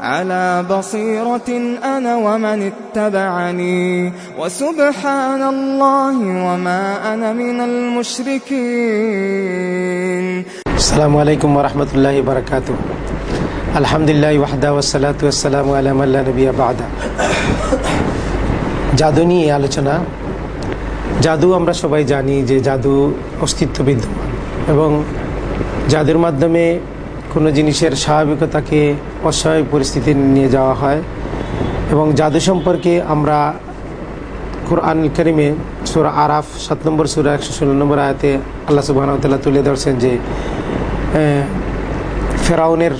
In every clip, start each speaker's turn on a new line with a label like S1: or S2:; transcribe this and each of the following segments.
S1: على بصيرة أنا ومن اتبعني وسبحان الله وما أنا من المشركين
S2: السلام عليكم ورحمة الله وبركاته الحمد لله وحده والصلاة والسلام على من لا نبي بعد জাদু নিয়ে আলোচনা জাদু আমরা সবাই জানি যে জাদু অস্তিত্ব বিদ্যমান এবং জাদুর মাধ্যমে কোনো জিনিসের স্বাভাবিকতাকে অস্বাভাবিক পরিস্থিতি নিয়ে যাওয়া হয়। এবং জাদু সম্পর্কে আমরা কোরআন করিমে সুরা আরাফ সাত নম্বর সুরা একশো ষোলো নম্বর আয়তে আল্লাহ সুবাহ তুলে ধরছেন যে ফেরাউনের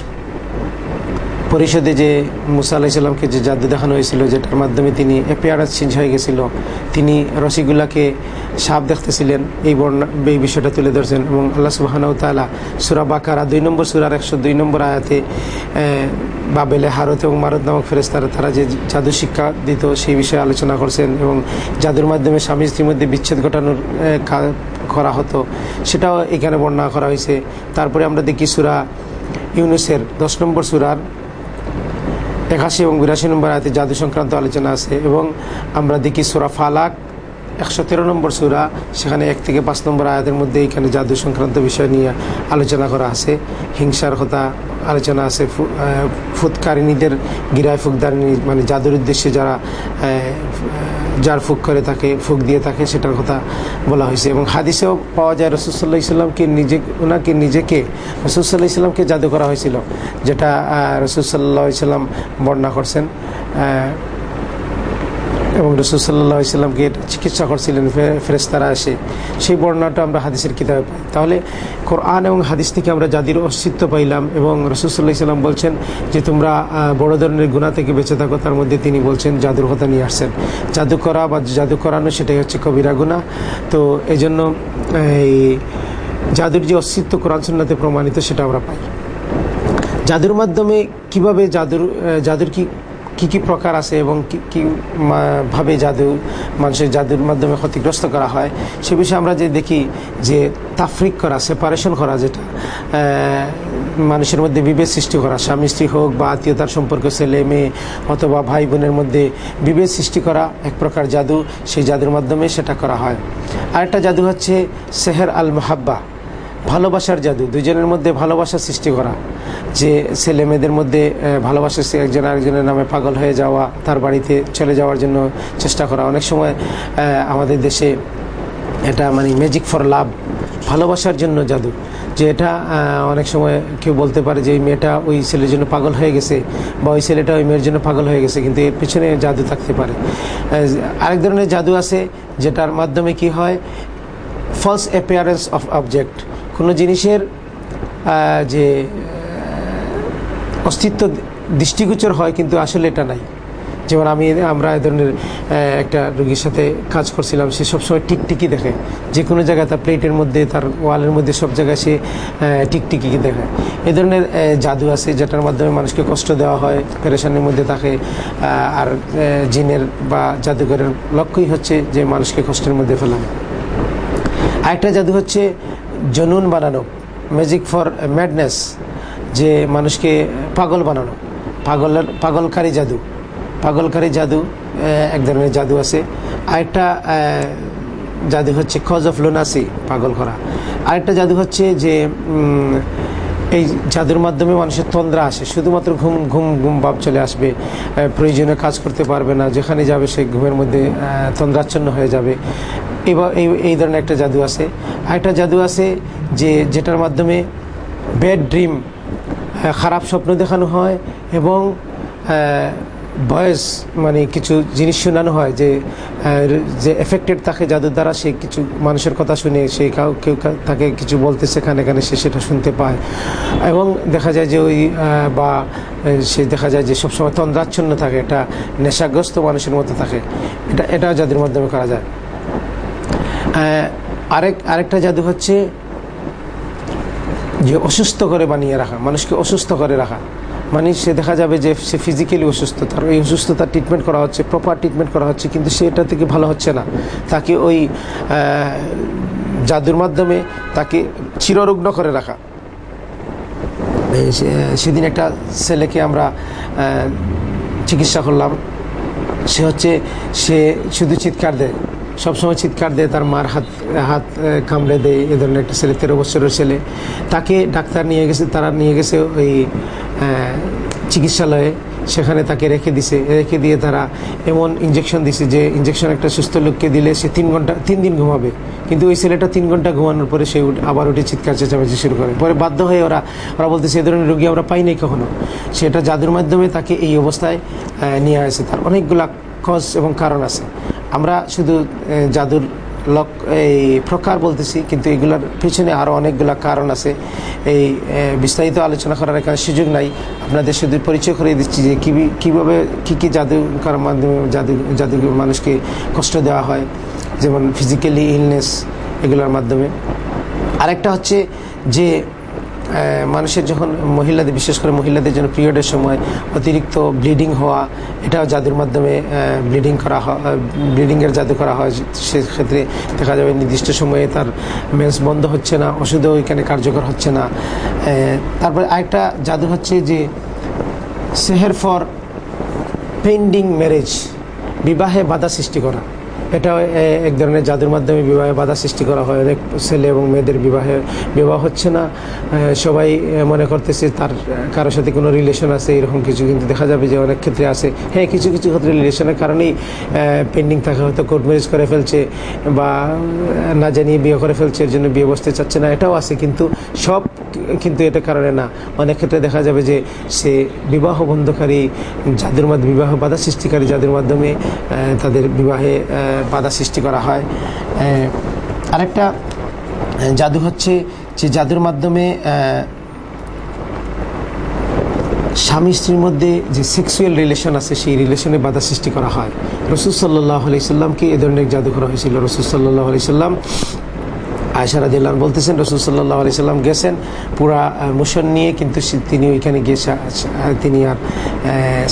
S2: পরিষদে যে মুসা আলাহিসাল্লামকে যে জাদু দেখানো হয়েছিল, যেটার মাধ্যমে তিনি অ্যাপিয়ারেন্স চেঞ্জ হয়ে গেছিল, তিনি রসিগুল্লাকে সাপ দেখতেছিলেন, এই বর্ণা এই বিষয়টা তুলে ধরছেন এবং আল্লাহ সুবাহানাউ তালা সুরা বাকারা দুই নম্বর, সুরার একশো দুই নম্বর আয়াতে বাবেলে হারত এবং মারত নামক ফেরেস্তারা তারা যে জাদু শিক্ষা দিত সেই বিষয়ে আলোচনা করছেন এবং জাদুর মাধ্যমে স্বামী স্ত্রীর মধ্যে বিচ্ছেদ ঘটানোর করা হতো, সেটাও এখানে বর্ণনা করা হয়েছে। তারপরে আমরা দেখি সুরা ইউনুসের দশ নম্বর সুরার একাশি এবং বিরাশি নম্বর আয়তে জাদু সংক্রান্ত আলোচনা আছে এবং আমরা দেখি সুরা ফালাক একশো তেরো নম্বর সুরা সেখানে এক থেকে পাঁচ নম্বর আয়াতের মধ্যে এখানে জাদু সংক্রান্ত বিষয় নিয়ে আলোচনা করা আছে। হিংসার কথা আলোচনা আছে ফু- আহ, ফুৎকারিনীদের গিরায় ফুকদারিনী মানে জাদুর উদ্দেশ্যে যারা যার ফুক করে থাকে ফুক দিয়ে থাকে সেটার কথা বলা হয়েছে। এবং হাদিসেও পাওয়া যায় রসুল্লাহ ইসলামকে নিজে ওনাকে নিজেকে রসুল্লাহ ইসলামকে জাদু করা হয়েছিল যেটা রসুল্লাহ ইসলাম বর্ণনা করছেন। এবং রসুল্লাহ ইসলামকে চিকিৎসা করছিলেন ফেরেস্তারা এসে। সেই বর্ণনাটা আমরা হাদিসের কিতাবে পাই। তাহলে কোরআন এবং হাদিস থেকে আমরা জাদির অস্তিত্ব পাইলাম এবং রসুল্লাহ ইসলাম বলছেন যে, তোমরা বড় ধরনের গুণা থেকে বেঁচে থাকো। তার মধ্যে তিনি বলছেন, জাদুর কথা নিয়ে আসছেন। জাদু করা বা জাদু করানো, সেটাই হচ্ছে কবিরা গুণা তো এই জন্য এই জাদুর যে অস্তিত্ব কোরআন সুন্নাতে প্রমাণিত, সেটা আমরা পাই। জাদুর মাধ্যমে কীভাবে জাদুর জাদুর কি কি কি প্রকার আছে এবং কি কি ভাবে জাদু, মানুষের জাদুর মাধ্যমে ক্ষতিগ্রস্ত করা হয়, সে বিষয়ে আমরা যে দেখি যে তাফরিক করা সেপারেশন করা যেটা মানুষের মধ্যে বিভেদ সৃষ্টি করা, স্বামী, স্ত্রী হোক বা আত্মীয়তার সম্পর্ক, ছেলে, মেয়ে অথবা ভাই বোনের মধ্যে বিভেদ সৃষ্টি করা, এক প্রকার জাদু, সেই জাদুর মাধ্যমে সেটা করা হয়। আরেকটা জাদু হচ্ছে সেহের আল মাহাব্বা ভালোবাসার জাদু দুজনের মধ্যে ভালোবাসা সৃষ্টি করা, যে ছেলে মেয়েদের মধ্যে ভালোবাসা একজন আরেকজনের নামে পাগল হয়ে যাওয়া, তার বাড়িতে চলে যাওয়ার জন্য চেষ্টা করা। অনেক সময় আমাদের দেশে এটা মানে ম্যাজিক ফর লাভ ভালোবাসার জন্য জাদু, যে এটা অনেক সময় কেউ বলতে পারে যে এই মেয়েটা ওই ছেলের জন্য পাগল হয়ে গেছে বা ওই ছেলেটা ওই মেয়ের জন্য পাগল হয়ে গেছে, কিন্তু এর পিছনে জাদু থাকতে পারে। আরেক ধরনের জাদু আছে, যেটার মাধ্যমে কি হয়? ফলস অ্যাপিয়ারেন্স অফ অবজেক্ট কোনো জিনিসের যে অস্তিত্ব দৃষ্টিগোচর হয় কিন্তু আসলে এটা নাই। যেমন আমি আমরা এ ধরনের একটা রুগীর সাথে কাজ করছিলাম সে সবসময় টিকটিকি দেখে। যে কোনো জায়গায় তার প্লেটের মধ্যে তার ওয়ালের মধ্যে সব জায়গায় সে টিকটিকি দেখে। এ ধরনের জাদু আছে যেটার মাধ্যমে মানুষকে কষ্ট দেওয়া হয় পেরেশানির মধ্যে আহ, আর জিনের বা জাদুঘরের লক্ষ্যই হচ্ছে যে মানুষকে কষ্টের মধ্যে ফেলানো আরেকটা জাদু হচ্ছে জনুন বানানো ম্যাজিক ফর ম্যাডনেস যে মানুষকে পাগল বানানো। পাগলের পাগলকারী জাদু। পাগলকারী জাদু এক ধরনের জাদু আছে। আরেকটা জাদু হচ্ছে খজ অফ লোনাসি পাগল করা। আরেকটা জাদু হচ্ছে যে এই জাদুর মাধ্যমে মানুষের তন্দ্রা আসে। শুধুমাত্র ঘুম ঘুম ঘুম ভাব চলে আসবে প্রয়োজনে প্রয়োজনীয় কাজ করতে পারবে না। যেখানে যাবে সেই ঘুমের মধ্যে তন্দ্রাচ্ছন্ন হয়ে যাবে। এবার এই এই ধরনের একটা জাদু আছে। আরেকটা জাদু আছে যে, যেটার মাধ্যমে ব্যাড ড্রিম খারাপ স্বপ্ন দেখানো হয় এবং বয়স মানে কিছু জিনিস শোনানো হয় যে যে এফেক্টেড থাকে জাদুর দ্বারা সে কিছু মানুষের কথা শুনে, সে কাউ, কেউ তাকে কিছু বলতেছে কানে কানে সে সেটা শুনতে পায়। এবং দেখা যায় যে ওই বা, সে দেখা যায় যে সবসময় তন্দ্রাচ্ছন্ন থাকে এটা নেশাগ্রস্ত মানুষের মতো থাকে। এটা এটাও জাদুর মাধ্যমে করা যায়। আরেক, আরেকটা জাদু হচ্ছে যে অসুস্থ করে বানিয়ে রাখা, মানুষকে অসুস্থ করে রাখা। মানে সে দেখা যাবে যে সে ফিজিক্যালি অসুস্থ, তার ওই অসুস্থতার ট্রিটমেন্ট করা হচ্ছে প্রপার ট্রিটমেন্ট করা হচ্ছে, কিন্তু সে এটা থেকে ভালো হচ্ছে না। তাকে ওই জাদুর মাধ্যমে তাকে চিররুগ্ন করে রাখা। সেদিন একটা ছেলেকে আমরা চিকিৎসা করলাম। সে হচ্ছে, সে শুধু চিৎকার দেয়। সবসময় চিৎকার দেয়, তার মার হাত হাত কামড়ে দেয়, এ ধরনের একটা ছেলে তেরো বছরের ছেলে। তাকে ডাক্তার নিয়ে গেছে, তারা নিয়ে গেছে ওই চিকিৎসালয়ে। সেখানে তাকে রেখে দিছে, রেখে দিয়ে তারা এমন ইঞ্জেকশন দিছে যে ইঞ্জেকশন একটা সুস্থ লোককে দিলে সে তিন ঘণ্টা, তিন দিন ঘুমাবে। কিন্তু ওই ছেলেটা তিন ঘণ্টা ঘুমানোর পরে সে আবার উঠে চিৎকার চেঁচামেচি শুরু করে। পরে বাধ্য হয়ে ওরা ওরা বলতেছে, এ ধরনের রোগী আমরা পাইনি কখনো। সেটা জাদুর মাধ্যমে তাকে এই অবস্থায় নিয়ে আসে। তার অনেকগুলা কজ এবং কারণ আছে। আমরা শুধু জাদুর লক, এই প্রকার বলতেছি, কিন্তু এগুলোর পিছনে আরও অনেকগুলো কারণ আছে। এই বিস্তারিত আলোচনা করার এখানে সুযোগ নাই। আপনাদের শুধু পরিচয় করে দিচ্ছি যে কী, কীভাবে, কী কী জাদু করার মাধ্যমে জাদু জাদু মানুষকে কষ্ট দেওয়া হয়, যেমন ফিজিক্যালি ইলনেস এগুলোর মাধ্যমে। আরেকটা হচ্ছে যে মানুষের যখন মহিলাদের, বিশেষ করে মহিলাদের জন্য পিরিয়ডের সময় অতিরিক্ত ব্লিডিং হওয়া, এটাও জাদুর মাধ্যমে ব্লিডিং করা হয় ব্লিডিংয়ের জাদু করা হয় সেক্ষেত্রে দেখা যাবে নির্দিষ্ট সময়ে তার মেন্স বন্ধ হচ্ছে না, ওষুধও এখানে কার্যকর হচ্ছে না। তারপরে আরেকটা জাদু হচ্ছে যে সেহের ফর পেন্ডিং ম্যারেজ, বিবাহে বাধা সৃষ্টি করা। এটা এক ধরনের জাদুর মাধ্যমে বিবাহে বাধা সৃষ্টি করা হয়। অনেক ছেলে এবং মেয়েদের বিবাহে বিবাহ হচ্ছে না। সবাই মনে করতেছে তার কারোর সাথে কোনো রিলেশন আছে, এরকম কিছু কিন্তু দেখা যাবে যে অনেক ক্ষেত্রে আছে। হ্যাঁ কিছু কিছু ক্ষেত্রে রিলেশনের কারণেই পেন্ডিং থাকা, হয়তো কোর্ট ম্যারেজ করে ফেলছে বা না জানিয়ে বিয়ে করে ফেলছে, এর জন্য বিয়ে বসতে চাচ্ছে না। এটাও আছে, কিন্তু সব কিন্তু এটা কারণে না। অনেক ক্ষেত্রে দেখা যাবে যে সে বিবাহ বন্ধকারী যাদের মাধ্যমে, বিবাহ বাধা সৃষ্টিকারী যাদের মাধ্যমে তাদের বিবাহে বাধা সৃষ্টি করা হয়। আরেকটা জাদু হচ্ছে যে জাদুর মাধ্যমে স্বামী স্ত্রীর মধ্যে যে সেক্সুয়াল রিলেশন আছে, সেই রিলেশনে বাধা সৃষ্টি করা হয়। রসুল সাল্লাহ আলি সাল্লামকে এ ধরনের জাদু করা হয়েছিল। রসুল সাল্লাহ আলি সাল্লাম আয়সারা বলতেছেন, রসুল সাল্লাহ আলি সাল্লাম গেছেন পুরা মোশন নিয়ে, কিন্তু তিনি ওইখানে গিয়ে তিনি আর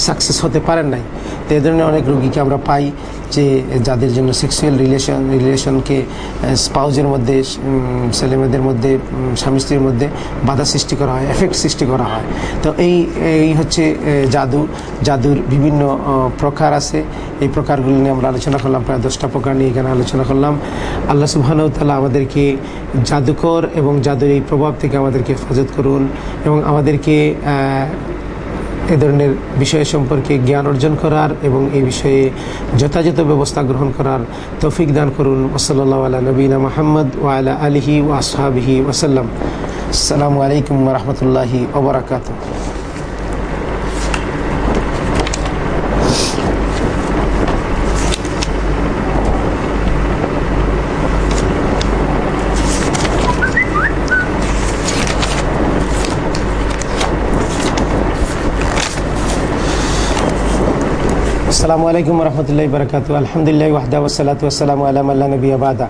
S2: সাকসেস হতে পারেন নাই। তো এ ধরনের অনেক রুগীকে আমরা পাই যে যাদের জন্য সেক্সুয়াল রিলেশন রিলেশনকে স্পাউজের মধ্যে ছেলেমেয়েদের মধ্যে স্বামী স্ত্রীর মধ্যে বাধা সৃষ্টি করা হয় এফেক্ট সৃষ্টি করা হয়। তো এই এই হচ্ছে জাদু, জাদুর বিভিন্ন প্রকার আছে। এই প্রকারগুলি নিয়ে আমরা আলোচনা করলাম, প্রায় দশটা প্রকার নিয়ে এখানে আলোচনা করলাম। আল্লাহ সুবাহানতাল্লাহ আমাদেরকে জাদুকর এবং জাদুর এই প্রভাব থেকে আমাদেরকে হেফাজত করুন এবং আমাদেরকে এ ধরনের বিষয় সম্পর্কে জ্ঞান অর্জন করার এবং এই বিষয়ে যথাযথ ব্যবস্থা গ্রহণ করার তৌফিক দান করুন। ওসল্লা আলা নবীনা মাহমদ ওয়ালা আলহি ওয়াসহাবিহি ওসাল্লাম আসসালামু আলাইকুম রহমতুল্লাহি ওবরাকাত আসসালামু আলাইকুম রহমতুল্লাহ বরকাত আলহামদুলিল্লাহ ওয়াহদা ওসালাত ওসালাম আলাম আল্লাহ নবী আবাদা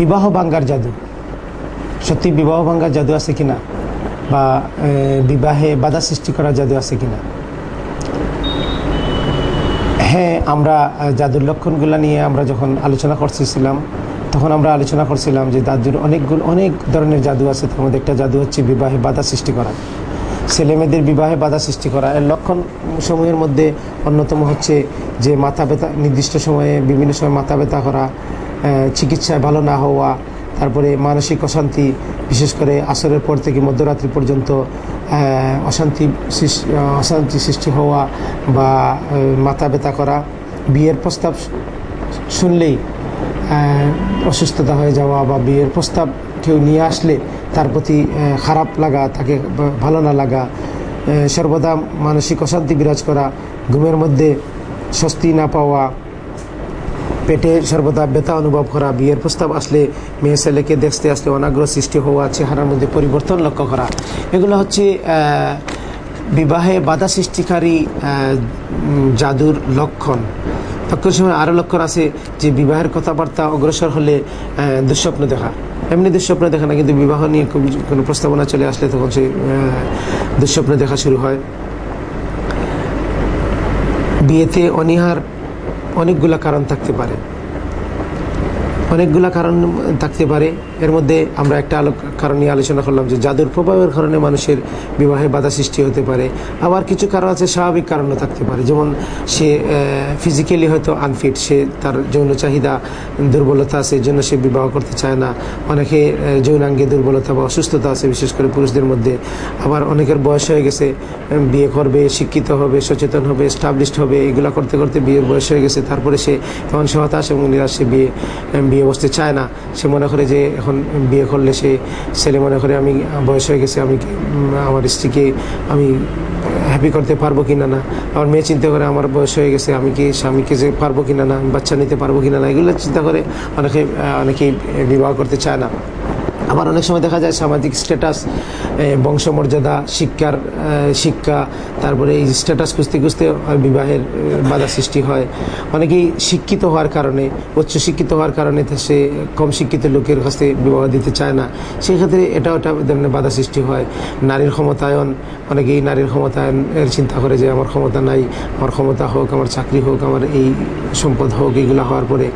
S2: বিবাহ ভাঙ্গার জাদু সত্যি বিবাহ ভাঙ্গার জাদু আছে কিনা বা বিবাহে বাধা সৃষ্টি করার জাদু আছে কিনা হ্যাঁ আমরা জাদুর লক্ষণগুলো নিয়ে আমরা যখন আলোচনা করতেছিলাম তখন আমরা আলোচনা করছিলাম যে দাদুর অনেকগুলো অনেক ধরনের জাদু আছে তার মধ্যে একটা জাদু হচ্ছে বিবাহে বাধা সৃষ্টি করা ছেলেমেয়েদের বিবাহে বাধা সৃষ্টি করা। এর লক্ষণ সময়ের মধ্যে অন্যতম হচ্ছে যে মাথা ব্যথা, নির্দিষ্ট সময়ে, বিভিন্ন সময় মাথা ব্যথা করা চিকিৎসায় ভালো না হওয়া, তারপরে মানসিক অশান্তি, বিশেষ করে আসরের পর থেকে মধ্যরাত্রি পর্যন্ত অশান্তি অশান্তি সৃষ্টি হওয়া বা মাথা ব্যথা করা, বিয়ের প্রস্তাব শুনলেই অসুস্থতা হয়ে যাওয়া বা বিয়ের প্রস্তাব কেউ নিয়ে আসলে তার প্রতি খারাপ লাগা, তাকে ভালো না লাগা সর্বদা মানসিক অশান্তি বিরাজ করা, ঘুমের মধ্যে স্বস্তি না পাওয়া, পেটে সর্বদা ব্যথা অনুভব করা, বিয়ের প্রস্তাব আসলে মেয়ে ছেলেকে দেখতে আসলে অনাগ্রহ সৃষ্টি হওয়া, চেহারার মধ্যে পরিবর্তন লক্ষ্য করা, এগুলো হচ্ছে বিবাহে বাধা সৃষ্টিকারী জাদুর লক্ষণ। লক্ষণ সময় আরও লক্ষণ আছে যে বিবাহের কথাবার্তা অগ্রসর হলে দুঃস্বপ্ন দেখা। এমনি দুঃস্বপ্ন দেখে না, কিন্তু বিবাহ নিয়ে কোনো প্রস্তাবনা চলে আসলে তখন সেই দুঃস্বপ্ন দেখা শুরু হয়। বিয়েতে অনীহার অনেকগুলো কারণ থাকতে পারে। অনেকগুলা কারণ থাকতে পারে। এর মধ্যে আমরা একটা আলোক কারণ নিয়ে আলোচনা করলাম যে জাদুর প্রভাবের কারণে মানুষের বিবাহে বাধা সৃষ্টি হতে পারে। আবার কিছু কারণ আছে স্বাভাবিক কারণও থাকতে পারে। যেমন সে ফিজিক্যালি হয়তো আনফিট সে তার যৌন চাহিদা দুর্বলতা আছে জন্য সে বিবাহ করতে চায় না। অনেকে যৌনাঙ্গে দুর্বলতা বা অসুস্থতা আছে বিশেষ করে পুরুষদের মধ্যে। আবার অনেকের বয়স হয়ে গেছে বিয়ে করবে শিক্ষিত হবে সচেতন হবে স্টাবলিশড হবে এগুলা করতে করতে বিয়ের বয়স হয়ে গেছে। তারপরে সে তখন সে হতাশ এবং নিরাশ সে বিয়ে উম, বিয়ে বসতে চায় না, সে মনে করে যে এখন বিয়ে করলে সে ছেলে মনে করে আমি বয়স হয়ে গেছে, আমি আমার স্ত্রীকে আমি হ্যাপি করতে পারব কিনা না? আমার মেয়ে চিন্তা করে আমার বয়স হয়ে গেছে, আমি কি স্বামীকে যে পারব কিনা না, বাচ্চা নিতে পারব কিনা না, এগুলো চিন্তা করে অনেকে, অনেকেই বিবাহ করতে চায় না। আবার অনেক সময় দেখা যায় সামাজিক স্ট্যাটাস বংশমর্যাদা, শিক্ষার শিক্ষা, তারপরে এই স্ট্যাটাস খুঁজতে খুঁজতে বিবাহের বাধা সৃষ্টি হয়। অনেকেই শিক্ষিত হওয়ার কারণে, উচ্চ শিক্ষিত হওয়ার কারণে সে কম শিক্ষিত লোকের কাছে বিবাহ দিতে চায় না। সেক্ষেত্রে এটা ওটা ধরনের বাধা সৃষ্টি হয়। নারীর ক্ষমতায়ন, অনেকেই নারীর ক্ষমতায়নের চিন্তা করে যে আমার ক্ষমতা নাই, আমার ক্ষমতা হোক, আমার চাকরি হোক, আমার এই সম্পদ হোক, এগুলো হওয়ার পরে।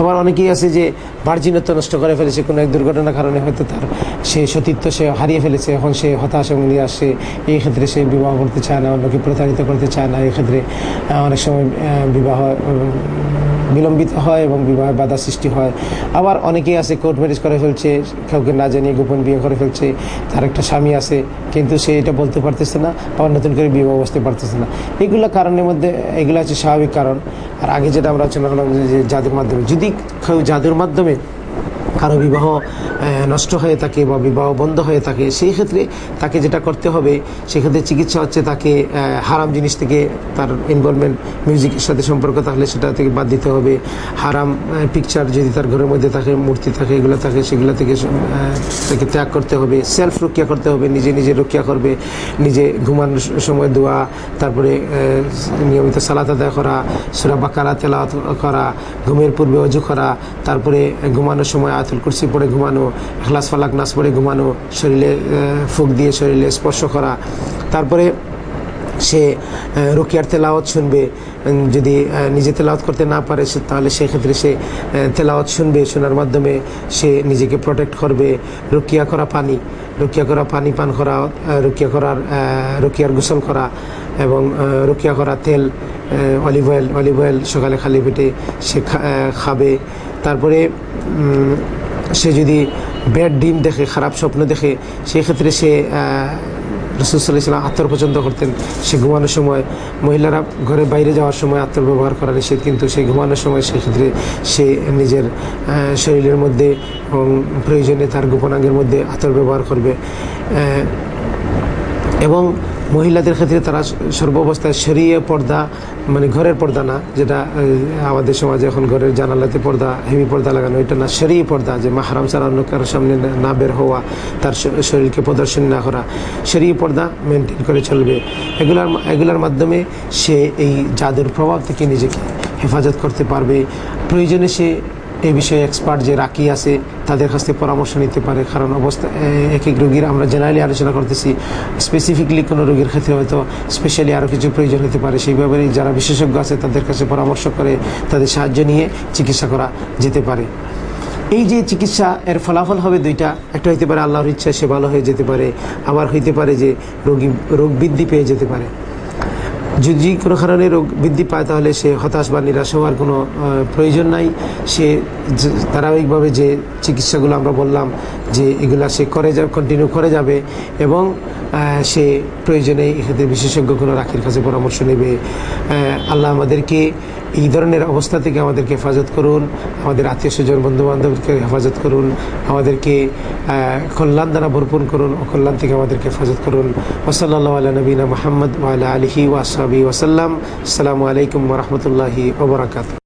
S2: আবার অনেকেই আছে যে ভার্জিনত্ব নষ্ট করে ফেলেছে কোনো এক দুর্ঘটনার কারণে হয়তো তার সে সতীত্ব সে হারিয়ে ফেলেছে, এখন সে হতাশ এবং নিরাশ, সে এই ক্ষেত্রে সে বিবাহ করতে চায় না, অন্যকে প্রতারিত করতে চায় না, এই ক্ষেত্রে অনেক সময় বিবাহ বিলম্বিত হয় এবং বিবাহে বাধা সৃষ্টি হয়। আবার অনেকেই আছে, কোর্ট ম্যারেজ করে ফেলছে, কাউকে না জানিয়ে গোপন বিয়ে করে ফেলছে, তার একটা স্বামী আছে, কিন্তু সে এটা বলতে পারতেছে না, আবার নতুন করে বিবাহ বসতে পারতেছে না। এগুলো কারণের মধ্যে, এগুলো হচ্ছে স্বাভাবিক কারণ। আর আগে যেটা আমরা আলোচনা করলাম যে- জাদুর মাধ্যমে, যদি কেউ জাদুর মাধ্যমে কারও বিবাহ নষ্ট হয়ে থাকে বা বিবাহ বন্ধ হয়ে থাকে, সেই ক্ষেত্রে তাকে যেটা করতে হবে সেক্ষেত্রে চিকিৎসা হচ্ছে তাকে হারাম জিনিস থেকে তার ইনভলভমেন্ট মিউজিকের সাথে সম্পর্ক থাকলে সেটা থেকে বাদ দিতে হবে। হারাম পিকচার যদি তার ঘরের মধ্যে থাকে, মূর্তি থাকে, এগুলো থাকে, সেগুলো থেকে তাকে ত্যাগ করতে হবে। সেলফ রক্ষা করতে হবে, নিজে নিজে রক্ষা করবে, নিজে ঘুমানোর সময় দোয়া, তারপরে নিয়মিত সালাত আদায় করা, সুরা বাকারা তেলাওয়াত করা, ঘুমের পূর্বে অজু করা, তারপরে ঘুমানোর সময় আয়াতুল কুরসি পড়ে ঘুমানো এখলাস ফালাক নাস পড়ে ঘুমানো, শরীরে ফুক দিয়ে শরীরে স্পর্শ করা। তারপরে সে রুকিয়ার তেলাওয়াত শুনবে। যদি নিজে তেলাওয়াত করতে না পারে, সে- তাহলে সেক্ষেত্রে সে তেলাওয়াত শুনবে, শোনার মাধ্যমে সে নিজেকে প্রোটেক্ট করবে। রুকিয়া করা পানি, রুকিয়া করা পানি পান করা রুকিয়া করার রুকিয়ার গোসল করা এবং রুকিয়া করা তেল অলিভ অয়েল অলিভ অয়েল সকালে খালি পেটে সে খাবে। তারপরে সে যদি ব্যাড ডিম দেখে, খারাপ স্বপ্ন দেখে সেই ক্ষেত্রে সে রসুসাল্লাম আত্মর পছন্দ করতেন। সে ঘুমানোর সময়, মহিলারা ঘরে বাইরে যাওয়ার সময় আত্মর ব্যবহার করা নিষেধ, কিন্তু সেই ঘুমানোর সময় সেক্ষেত্রে সে নিজের শরীরের মধ্যে এবং প্রয়োজনে তার গোপনাঙ্গের মধ্যে আত্মর ব্যবহার করবে। এবং মহিলাদের ক্ষেত্রে তারা সর্বাবস্থায় সরিয়ে পর্দা মানে ঘরের পর্দা না, যেটা আমাদের সমাজে এখন ঘরের জানালাতে পর্দা, হেভি পর্দা লাগানো, এটা না সরিয়ে পর্দা, যে মাহারাম ছাড়া অন্য কারোর সামনে না বের হওয়া, তার শরীরকে প্রদর্শন না করা, সরিয়ে পর্দা মেনটেন করে চলবে। এগুলার এগুলার মাধ্যমে সে এই জাদুর প্রভাব থেকে নিজেকে হেফাজত করতে পারবে। প্রয়োজনে সে এই বিষয়ে এক্সপার্ট যে রাকি আছে, তাদের কাছ থেকে পরামর্শ নিতে পারে। কারণ অবস্থা এক এক রোগীর আমরা জেনারেলি আলোচনা করতেছি স্পেসিফিকলি কোনো রোগীর ক্ষেত্রে হয়তো স্পেশালি আরও কিছু প্রয়োজন হতে পারে। সেই ব্যাপারে যারা বিশেষজ্ঞ আছে, তাদের কাছে পরামর্শ করে, তাদের সাহায্য নিয়ে চিকিৎসা করা যেতে পারে। এই যে চিকিৎসা, এর ফলাফল হবে দুইটা। একটা হইতে পারে আল্লাহর ইচ্ছায় সে ভালো হয়ে যেতে পারে। আবার হইতে পারে যে রোগী, রোগ বৃদ্ধি পেয়ে যেতে পারে। যদি কোনো কারণে রোগ বৃদ্ধি পায়, তাহলে সে হতাশ বা নিরাশ হওয়ার কোনো প্রয়োজন নাই। সে ধারাবাহিকভাবে যে চিকিৎসাগুলো আমরা বললাম যে এগুলা সে করে যাবে কন্টিনিউ করে যাবে এবং সে প্রয়োজনে এক্ষেত্রে বিশেষজ্ঞ কোনো রাখির কাছে পরামর্শ নেবে। আল্লাহ আমাদেরকে এই ধরনের অবস্থা থেকে আমাদেরকে হেফাজত করুন, আমাদের আত্মীয় স্বজন বন্ধু বান্ধবকে হেফাজত করুন, আমাদেরকে কল্যাণ দ্বারা ভরপুর করুন, অকল্যাণ থেকে আমাদেরকে হেফাজত করুন। ওসল্লাহ আল্লাহ নবীনা মোহাম্মদ আলহি ওয়াসাবি ওসাল্লাম আসসালামু আলাইকুম রহমতুল্লাহি ওবরাকাত